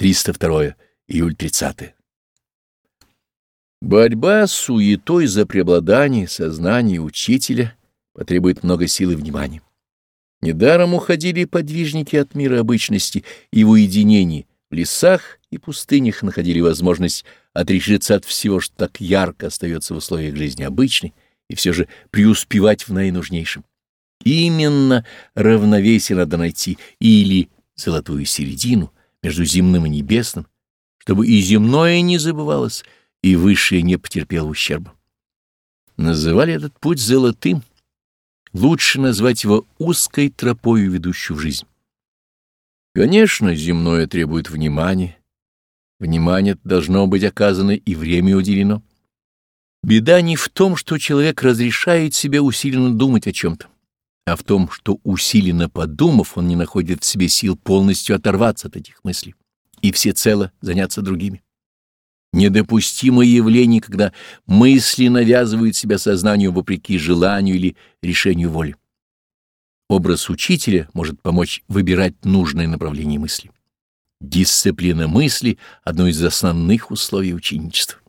302 июль 30 Борьба с суетой за преобладание сознания учителя потребует много сил и внимания. Недаром уходили подвижники от мира обычности и в уединении, в лесах и пустынях находили возможность отрешиться от всего, что так ярко остается в условиях жизни обычной, и все же преуспевать в наинужнейшем. Именно равновесие надо найти или золотую середину между земным и небесным, чтобы и земное не забывалось, и высшее не потерпело ущерба. Называли этот путь золотым, лучше назвать его узкой тропою, ведущую в жизнь. Конечно, земное требует внимания. Внимание должно быть оказано и время уделено. Беда не в том, что человек разрешает себе усиленно думать о чем-то, а в том, что усиленно подумав, он не находит в себе сил полностью оторваться от этих мыслей и всецело заняться другими. Недопустимо явление, когда мысли навязывают себя сознанию вопреки желанию или решению воли. Образ учителя может помочь выбирать нужное направление мысли. Дисциплина мысли — одно из основных условий ученичества.